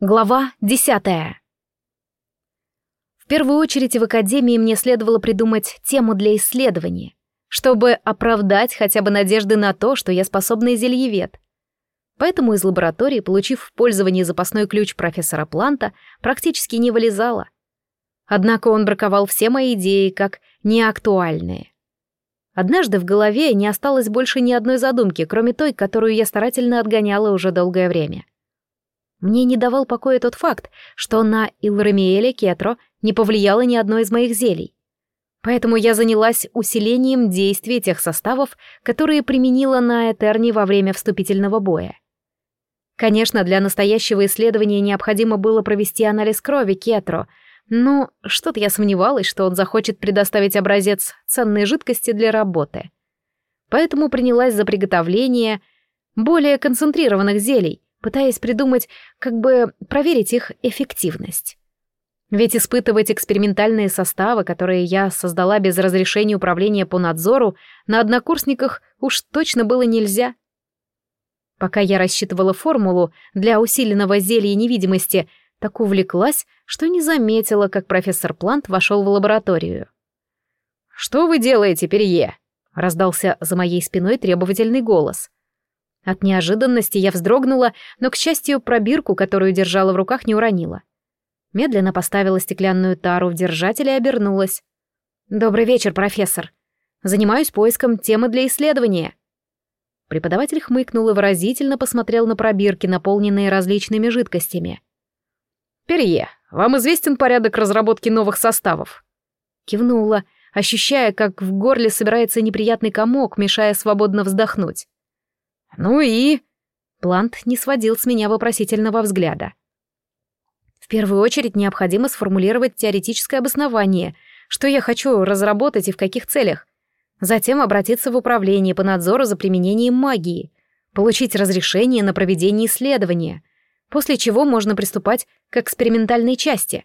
Глава десятая. В первую очередь в академии мне следовало придумать тему для исследования, чтобы оправдать хотя бы надежды на то, что я способный зельевед. Поэтому из лаборатории, получив в пользование запасной ключ профессора Планта, практически не вылезала. Однако он браковал все мои идеи как неактуальные. Однажды в голове не осталось больше ни одной задумки, кроме той, которую я старательно отгоняла уже долгое время — мне не давал покоя тот факт, что на Илрамиэле Кетро не повлияло ни одно из моих зелий. Поэтому я занялась усилением действия тех составов, которые применила на Этерне во время вступительного боя. Конечно, для настоящего исследования необходимо было провести анализ крови Кетро, но что-то я сомневалась, что он захочет предоставить образец ценной жидкости для работы. Поэтому принялась за приготовление более концентрированных зелий, пытаясь придумать, как бы проверить их эффективность. Ведь испытывать экспериментальные составы, которые я создала без разрешения управления по надзору, на однокурсниках уж точно было нельзя. Пока я рассчитывала формулу для усиленного зелья невидимости, так увлеклась, что не заметила, как профессор Плант вошел в лабораторию. «Что вы делаете, Перье?» — раздался за моей спиной требовательный голос. От неожиданности я вздрогнула, но, к счастью, пробирку, которую держала в руках, не уронила. Медленно поставила стеклянную тару в держатель и обернулась. «Добрый вечер, профессор. Занимаюсь поиском темы для исследования». Преподаватель хмыкнул и выразительно посмотрел на пробирки, наполненные различными жидкостями. «Перье, вам известен порядок разработки новых составов?» Кивнула, ощущая, как в горле собирается неприятный комок, мешая свободно вздохнуть. «Ну и...» Плант не сводил с меня вопросительного взгляда. В первую очередь необходимо сформулировать теоретическое обоснование, что я хочу разработать и в каких целях. Затем обратиться в управление по надзору за применением магии, получить разрешение на проведение исследования, после чего можно приступать к экспериментальной части.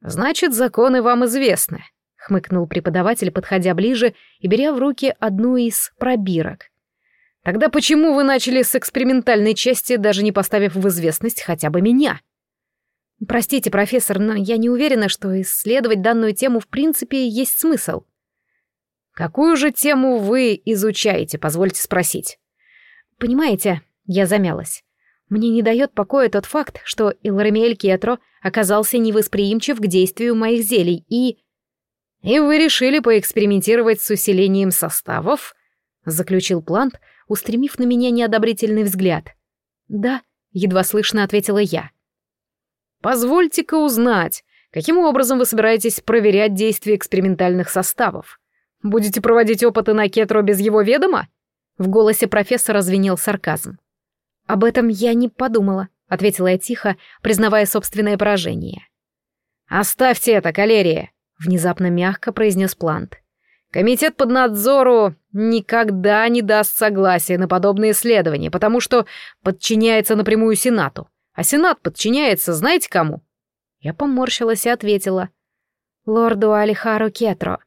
«Значит, законы вам известны», — хмыкнул преподаватель, подходя ближе и беря в руки одну из пробирок. Тогда почему вы начали с экспериментальной части, даже не поставив в известность хотя бы меня? Простите, профессор, но я не уверена, что исследовать данную тему в принципе есть смысл. Какую же тему вы изучаете, позвольте спросить? Понимаете, я замялась. Мне не дает покоя тот факт, что Иларамиэль Кетро оказался невосприимчив к действию моих зелий и... И вы решили поэкспериментировать с усилением составов, заключил Плант, устремив на меня неодобрительный взгляд. «Да», — едва слышно ответила я. «Позвольте-ка узнать, каким образом вы собираетесь проверять действие экспериментальных составов? Будете проводить опыты на Кетро без его ведома?» В голосе профессора звенел сарказм. «Об этом я не подумала», — ответила я тихо, признавая собственное поражение. «Оставьте это, калерия», — внезапно мягко произнес Плант. Комитет под надзору никогда не даст согласия на подобные исследования, потому что подчиняется напрямую Сенату. А Сенат подчиняется знаете кому? Я поморщилась и ответила. Лорду Алихару Кетро.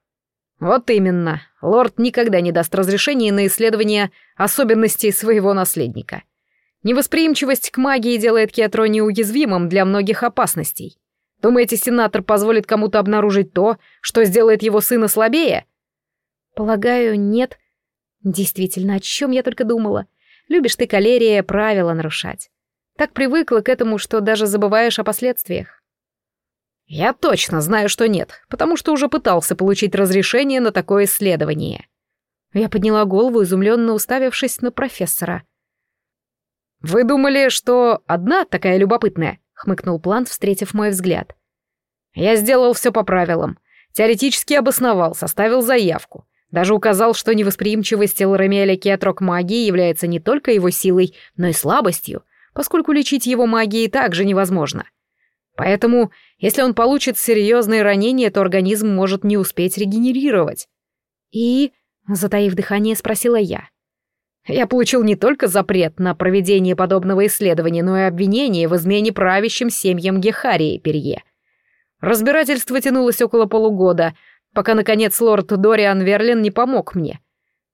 Вот именно. Лорд никогда не даст разрешения на исследование особенностей своего наследника. Невосприимчивость к магии делает Кетро неуязвимым для многих опасностей. Думаете, сенатор позволит кому-то обнаружить то, что сделает его сына слабее? Полагаю, нет. Действительно, о чем я только думала. Любишь ты, калерия, правила нарушать. Так привыкла к этому, что даже забываешь о последствиях. Я точно знаю, что нет, потому что уже пытался получить разрешение на такое исследование. Я подняла голову, изумленно уставившись на профессора. «Вы думали, что одна такая любопытная?» — хмыкнул Плант, встретив мой взгляд. «Я сделал все по правилам. Теоретически обосновал, составил заявку. Даже указал, что невосприимчивость Элрамиэля Кетро к магии является не только его силой, но и слабостью, поскольку лечить его магией также невозможно. Поэтому, если он получит серьезные ранения, то организм может не успеть регенерировать. И, затаив дыхание, спросила я. Я получил не только запрет на проведение подобного исследования, но и обвинение в измене правящим семьям Гехарии Перье. Разбирательство тянулось около полугода — пока, наконец, лорд Дориан Верлин не помог мне.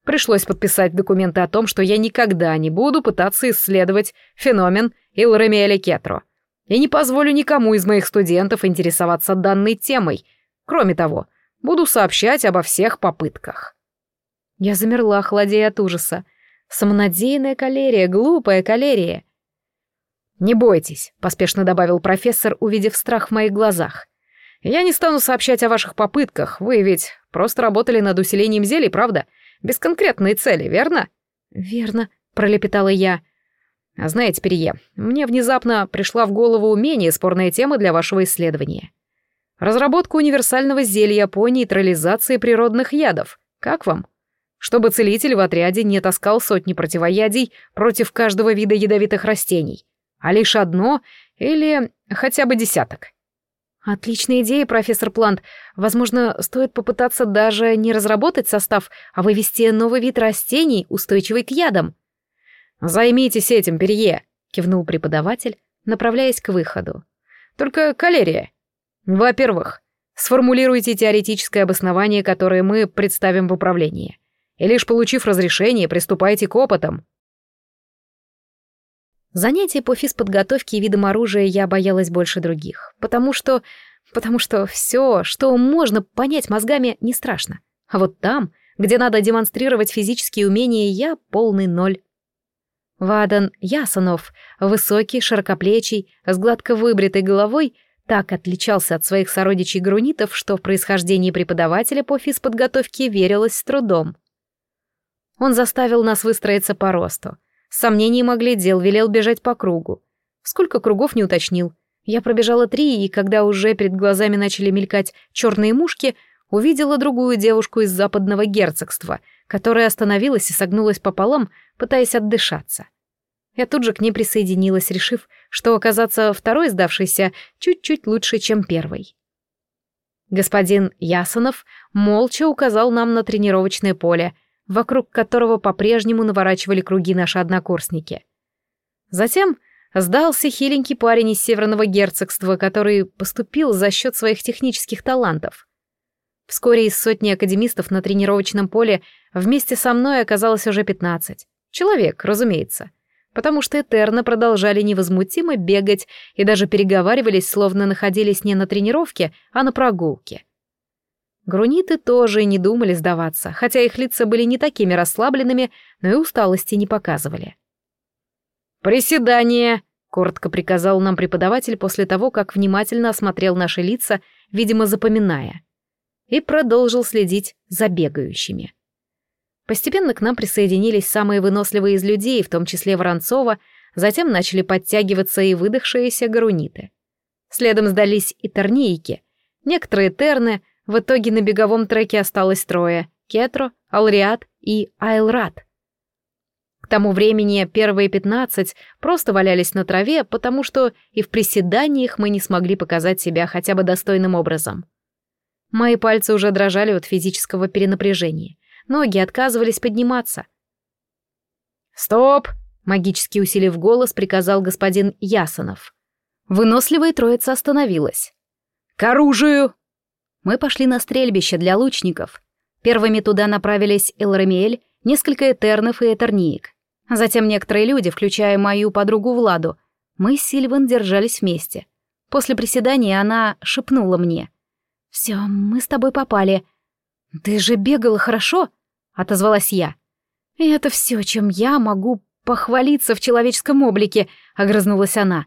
Пришлось подписать документы о том, что я никогда не буду пытаться исследовать феномен Илрамиэля Кетро. И не позволю никому из моих студентов интересоваться данной темой. Кроме того, буду сообщать обо всех попытках. Я замерла, холодея от ужаса. Самонадеянная калерия, глупая калерия. «Не бойтесь», — поспешно добавил профессор, увидев страх в моих глазах. «Я не стану сообщать о ваших попытках. Вы ведь просто работали над усилением зелий, правда? Без конкретной цели, верно?» «Верно», — пролепетала я. «А знаете, Перье, мне внезапно пришла в голову менее спорная тема для вашего исследования. Разработка универсального зелья по нейтрализации природных ядов. Как вам?» чтобы целитель в отряде не таскал сотни противоядий против каждого вида ядовитых растений, а лишь одно или хотя бы десяток. Отличная идея, профессор Плант. Возможно, стоит попытаться даже не разработать состав, а вывести новый вид растений, устойчивый к ядам. Займитесь этим, Перье, кивнул преподаватель, направляясь к выходу. Только калерия. Во-первых, сформулируйте теоретическое обоснование, которое мы представим в управлении и лишь получив разрешение, приступайте к опытам. Занятия по физподготовке и видам оружия я боялась больше других, потому что... потому что все, что можно понять мозгами, не страшно. А вот там, где надо демонстрировать физические умения, я полный ноль. Вадан Ясанов, высокий, широкоплечий, с гладко выбритой головой, так отличался от своих сородичей-грунитов, что в происхождении преподавателя по физподготовке верилось с трудом. Он заставил нас выстроиться по росту. С сомнением оглядел, велел бежать по кругу. Сколько кругов не уточнил. Я пробежала три, и когда уже перед глазами начали мелькать черные мушки, увидела другую девушку из западного герцогства, которая остановилась и согнулась пополам, пытаясь отдышаться. Я тут же к ней присоединилась, решив, что оказаться второй сдавшейся чуть-чуть лучше, чем первой. Господин Ясонов молча указал нам на тренировочное поле — вокруг которого по-прежнему наворачивали круги наши однокурсники. Затем сдался хиленький парень из Северного герцогства, который поступил за счет своих технических талантов. Вскоре из сотни академистов на тренировочном поле вместе со мной оказалось уже пятнадцать. Человек, разумеется. Потому что Этерно продолжали невозмутимо бегать и даже переговаривались, словно находились не на тренировке, а на прогулке. Груниты тоже не думали сдаваться, хотя их лица были не такими расслабленными, но и усталости не показывали. «Приседание!» — коротко приказал нам преподаватель после того, как внимательно осмотрел наши лица, видимо, запоминая. И продолжил следить за бегающими. Постепенно к нам присоединились самые выносливые из людей, в том числе Воронцова, затем начали подтягиваться и выдохшиеся груниты. Следом сдались и торнейки, некоторые терны, в итоге на беговом треке осталось трое — Кетро, Алриат и Айлрат. К тому времени первые пятнадцать просто валялись на траве, потому что и в приседаниях мы не смогли показать себя хотя бы достойным образом. Мои пальцы уже дрожали от физического перенапряжения. Ноги отказывались подниматься. «Стоп!» — магически усилив голос, приказал господин Ясонов. Выносливая троица остановилась. «К оружию!» Мы пошли на стрельбище для лучников. Первыми туда направились Элрамиэль, несколько этернов и этерниек. Затем некоторые люди, включая мою подругу Владу. Мы с Сильван держались вместе. После приседания она шепнула мне. «Все, мы с тобой попали». «Ты же бегала хорошо?» — отозвалась я. «И это все, чем я могу похвалиться в человеческом облике», — огрызнулась она.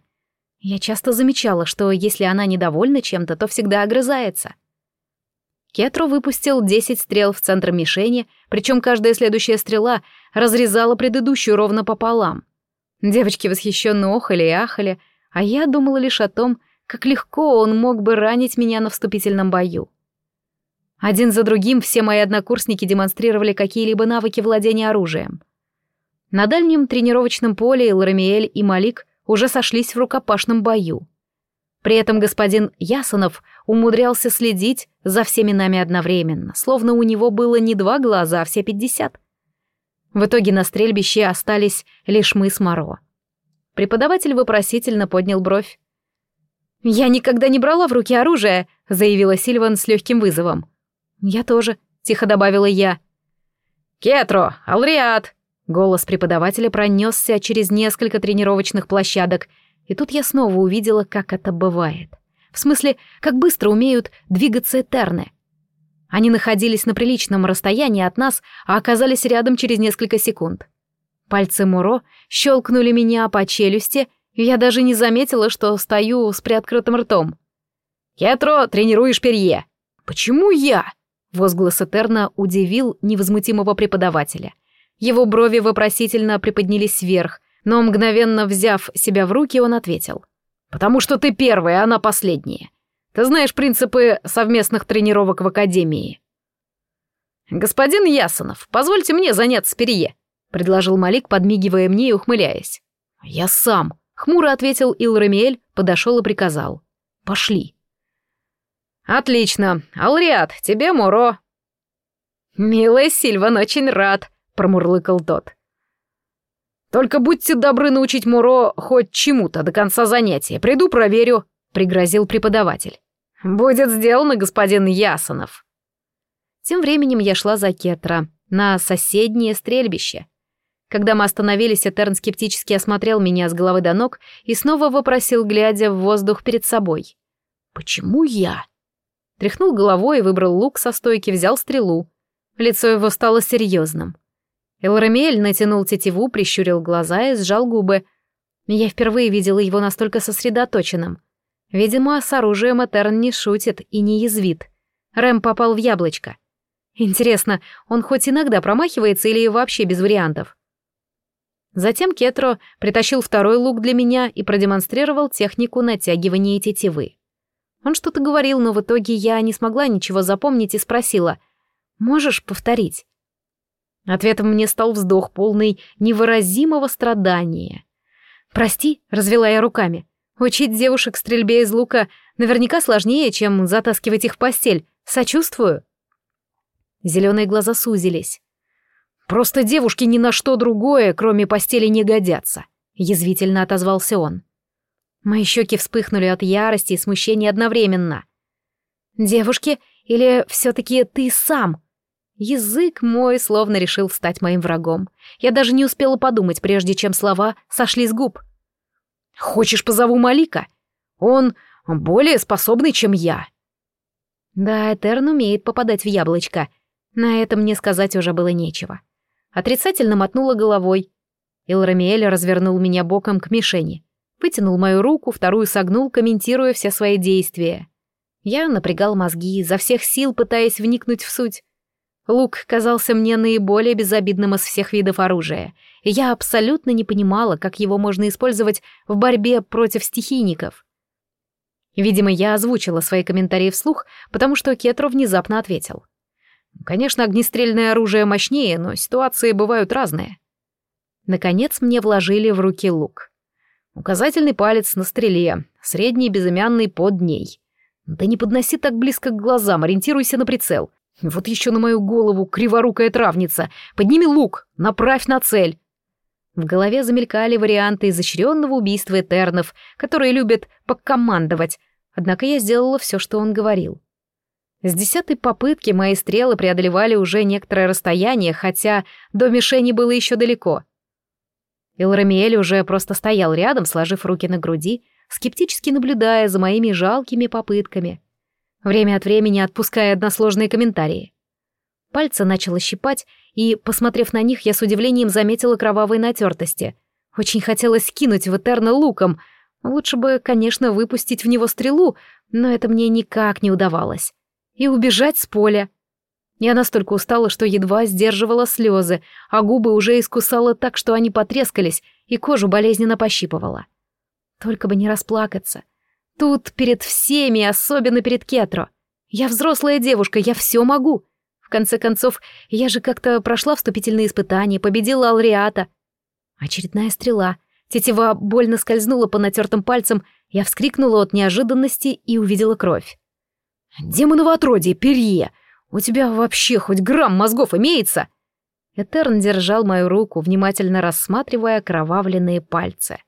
Я часто замечала, что если она недовольна чем-то, то всегда огрызается. Кетро выпустил 10 стрел в центр мишени, причем каждая следующая стрела разрезала предыдущую ровно пополам. Девочки восхищенно охали и ахали, а я думала лишь о том, как легко он мог бы ранить меня на вступительном бою. Один за другим все мои однокурсники демонстрировали какие-либо навыки владения оружием. На дальнем тренировочном поле Ларамиэль и Малик уже сошлись в рукопашном бою. При этом господин Ясонов умудрялся следить за всеми нами одновременно, словно у него было не два глаза, а все пятьдесят. В итоге на стрельбище остались лишь мы с Моро. Преподаватель вопросительно поднял бровь. «Я никогда не брала в руки оружие», — заявила Сильван с легким вызовом. «Я тоже», — тихо добавила я. «Кетро, Алриат!» Голос преподавателя пронесся через несколько тренировочных площадок, И тут я снова увидела, как это бывает. В смысле, как быстро умеют двигаться Этерны. Они находились на приличном расстоянии от нас, а оказались рядом через несколько секунд. Пальцы Муро щелкнули меня по челюсти, и я даже не заметила, что стою с приоткрытым ртом. «Кетро, тренируешь перье!» «Почему я?» Возглас Этерна удивил невозмутимого преподавателя. Его брови вопросительно приподнялись вверх, но мгновенно взяв себя в руки, он ответил. «Потому что ты первая, а она последняя. Ты знаешь принципы совместных тренировок в академии». «Господин Ясонов, позвольте мне заняться перье», — предложил Малик, подмигивая мне и ухмыляясь. «Я сам», — хмуро ответил Илрамиэль, подошел и приказал. «Пошли». «Отлично. Алриат, тебе Муро». «Милая Сильван, очень рад», — промурлыкал тот. «Только будьте добры научить Муро хоть чему-то до конца занятия. Приду, проверю», — пригрозил преподаватель. «Будет сделано, господин Ясонов». Тем временем я шла за Кетра на соседнее стрельбище. Когда мы остановились, Этерн скептически осмотрел меня с головы до ног и снова вопросил, глядя в воздух перед собой. «Почему я?» Тряхнул головой и выбрал лук со стойки, взял стрелу. Лицо его стало серьезным. Элрамиэль натянул тетиву, прищурил глаза и сжал губы. Я впервые видела его настолько сосредоточенным. Видимо, с оружием Этерн не шутит и не язвит. Рэм попал в яблочко. Интересно, он хоть иногда промахивается или вообще без вариантов? Затем Кетро притащил второй лук для меня и продемонстрировал технику натягивания тетивы. Он что-то говорил, но в итоге я не смогла ничего запомнить и спросила. «Можешь повторить?» Ответом мне стал вздох, полный невыразимого страдания. «Прости», — развела я руками. «Учить девушек стрельбе из лука наверняка сложнее, чем затаскивать их в постель. Сочувствую». Зеленые глаза сузились. «Просто девушки ни на что другое, кроме постели, не годятся», — язвительно отозвался он. Мои щеки вспыхнули от ярости и смущения одновременно. «Девушки, или все-таки ты сам?» Язык мой словно решил стать моим врагом. Я даже не успела подумать, прежде чем слова сошли с губ. «Хочешь, позову Малика? Он более способный, чем я». Да, Этерн умеет попадать в яблочко. На это мне сказать уже было нечего. Отрицательно мотнула головой. Илрамиэль развернул меня боком к мишени. Вытянул мою руку, вторую согнул, комментируя все свои действия. Я напрягал мозги, изо всех сил пытаясь вникнуть в суть. Лук казался мне наиболее безобидным из всех видов оружия, я абсолютно не понимала, как его можно использовать в борьбе против стихийников. Видимо, я озвучила свои комментарии вслух, потому что Кетро внезапно ответил. «Конечно, огнестрельное оружие мощнее, но ситуации бывают разные». Наконец мне вложили в руки лук. Указательный палец на стреле, средний безымянный под ней. Да не подноси так близко к глазам, ориентируйся на прицел. Вот еще на мою голову криворукая травница. Подними лук, направь на цель. В голове замелькали варианты изощренного убийства Этернов, которые любят покомандовать, однако я сделала все, что он говорил. С десятой попытки мои стрелы преодолевали уже некоторое расстояние, хотя до мишени было еще далеко — Илрамиэль уже просто стоял рядом, сложив руки на груди, скептически наблюдая за моими жалкими попытками, время от времени отпуская односложные комментарии. Пальцы начало щипать, и, посмотрев на них, я с удивлением заметила кровавые натертости. Очень хотелось кинуть в Этерна луком. Лучше бы, конечно, выпустить в него стрелу, но это мне никак не удавалось. И убежать с поля — я настолько устала, что едва сдерживала слезы, а губы уже искусала так, что они потрескались, и кожу болезненно пощипывала. Только бы не расплакаться. Тут перед всеми, особенно перед Кетро. Я взрослая девушка, я все могу. В конце концов, я же как-то прошла вступительные испытания, победила Алриата. Очередная стрела. Тетива больно скользнула по натертым пальцам, я вскрикнула от неожиданности и увидела кровь. «Демоново отродье, перье! «У тебя вообще хоть грамм мозгов имеется?» Этерн держал мою руку, внимательно рассматривая окровавленные пальцы.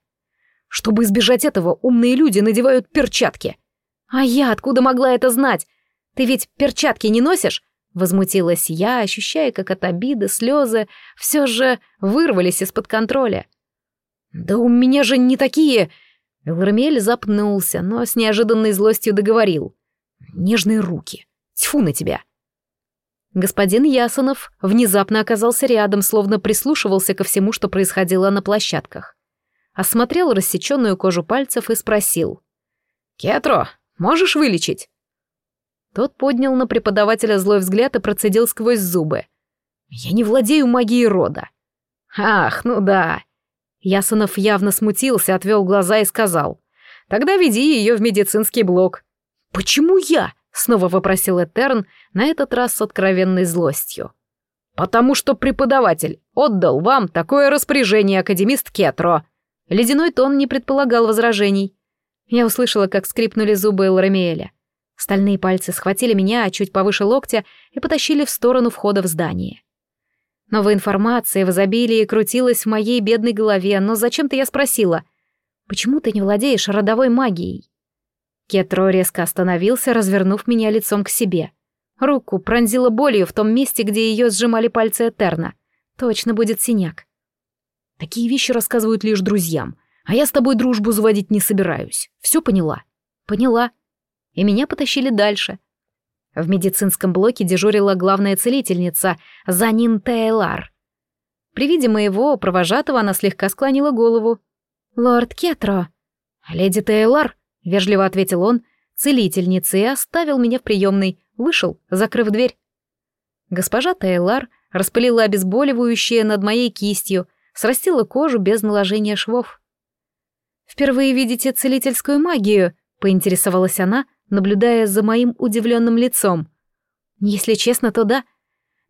«Чтобы избежать этого, умные люди надевают перчатки». «А я откуда могла это знать? Ты ведь перчатки не носишь?» Возмутилась я, ощущая, как от обиды слезы все же вырвались из-под контроля. «Да у меня же не такие... Элрамель запнулся, но с неожиданной злостью договорил. «Нежные руки! Тьфу на тебя!» Господин Ясонов внезапно оказался рядом, словно прислушивался ко всему, что происходило на площадках. Осмотрел рассеченную кожу пальцев и спросил. «Кетро, можешь вылечить?» Тот поднял на преподавателя злой взгляд и процедил сквозь зубы. «Я не владею магией рода». «Ах, ну да». Ясонов явно смутился, отвел глаза и сказал. «Тогда веди ее в медицинский блок». «Почему я?» — снова вопросил Этерн, на этот раз с откровенной злостью. «Потому что преподаватель отдал вам такое распоряжение, академист Кетро». Ледяной тон не предполагал возражений. Я услышала, как скрипнули зубы Элрамиэля. Стальные пальцы схватили меня чуть повыше локтя и потащили в сторону входа в здание. Новая информация в изобилии крутилась в моей бедной голове, но зачем-то я спросила, «Почему ты не владеешь родовой магией?» Кетро резко остановился, развернув меня лицом к себе. Руку пронзила болью в том месте, где ее сжимали пальцы Этерна. Точно будет синяк. Такие вещи рассказывают лишь друзьям, а я с тобой дружбу заводить не собираюсь. Все поняла? Поняла. И меня потащили дальше. В медицинском блоке дежурила главная целительница Занин Тейлар. При виде моего провожатого она слегка склонила голову. «Лорд Кетро». «Леди Тейлар», — вежливо ответил он, целительница, и оставил меня в приемной, вышел, закрыв дверь. Госпожа Тейлар распылила обезболивающее над моей кистью, срастила кожу без наложения швов. «Впервые видите целительскую магию?» — поинтересовалась она, наблюдая за моим удивленным лицом. Если честно, то да.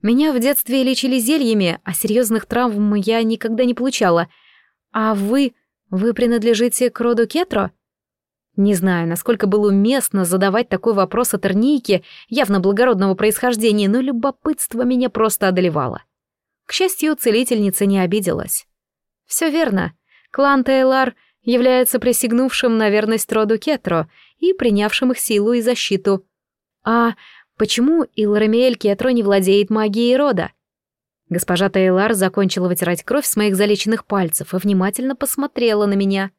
Меня в детстве лечили зельями, а серьезных травм я никогда не получала. А вы... вы принадлежите к роду Кетро? Не знаю, насколько было уместно задавать такой вопрос о Тернике, явно благородного происхождения, но любопытство меня просто одолевало. К счастью, целительница не обиделась. Все верно. Клан Тейлар является присягнувшим на верность роду Кетро и принявшим их силу и защиту. А почему Илрамиэль Кетро не владеет магией рода? Госпожа Тейлар закончила вытирать кровь с моих залеченных пальцев и внимательно посмотрела на меня.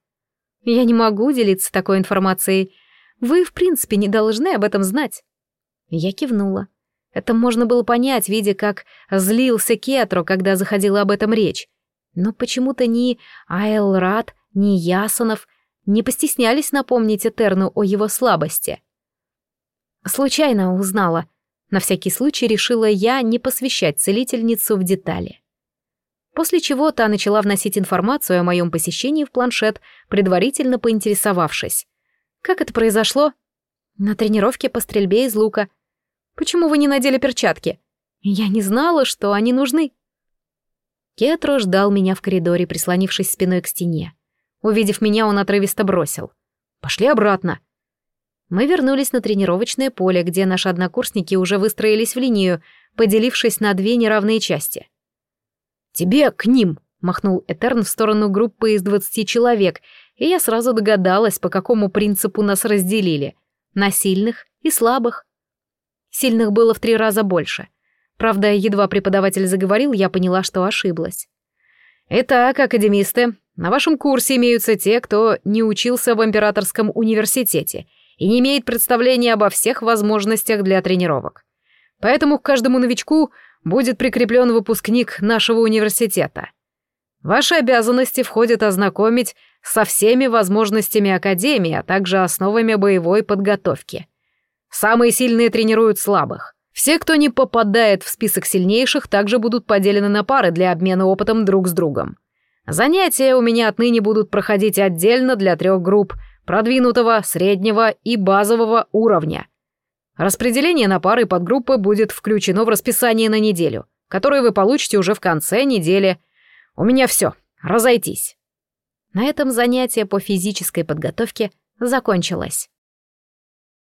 «Я не могу делиться такой информацией. Вы, в принципе, не должны об этом знать». Я кивнула. Это можно было понять, видя, как злился Кетро, когда заходила об этом речь. Но почему-то ни Айлрат, ни Ясонов не постеснялись напомнить Этерну о его слабости. Случайно узнала. На всякий случай решила я не посвящать целительницу в детали. После чего та начала вносить информацию о моем посещении в планшет, предварительно поинтересовавшись. Как это произошло? На тренировке по стрельбе из лука. Почему вы не надели перчатки? Я не знала, что они нужны. Кетро ждал меня в коридоре, прислонившись спиной к стене. Увидев меня, он отрывисто бросил. «Пошли обратно». Мы вернулись на тренировочное поле, где наши однокурсники уже выстроились в линию, поделившись на две неравные части. «Тебе к ним!» — махнул Этерн в сторону группы из двадцати человек, и я сразу догадалась, по какому принципу нас разделили. На сильных и слабых. Сильных было в три раза больше. Правда, едва преподаватель заговорил, я поняла, что ошиблась. «Итак, академисты, на вашем курсе имеются те, кто не учился в императорском университете и не имеет представления обо всех возможностях для тренировок. Поэтому к каждому новичку будет прикреплен выпускник нашего университета. Ваши обязанности входят ознакомить со всеми возможностями Академии, а также основами боевой подготовки. Самые сильные тренируют слабых. Все, кто не попадает в список сильнейших, также будут поделены на пары для обмена опытом друг с другом. Занятия у меня отныне будут проходить отдельно для трех групп – продвинутого, среднего и базового уровня. Распределение на пары и подгруппы будет включено в расписание на неделю, которое вы получите уже в конце недели. У меня все. Разойтись. На этом занятие по физической подготовке закончилось.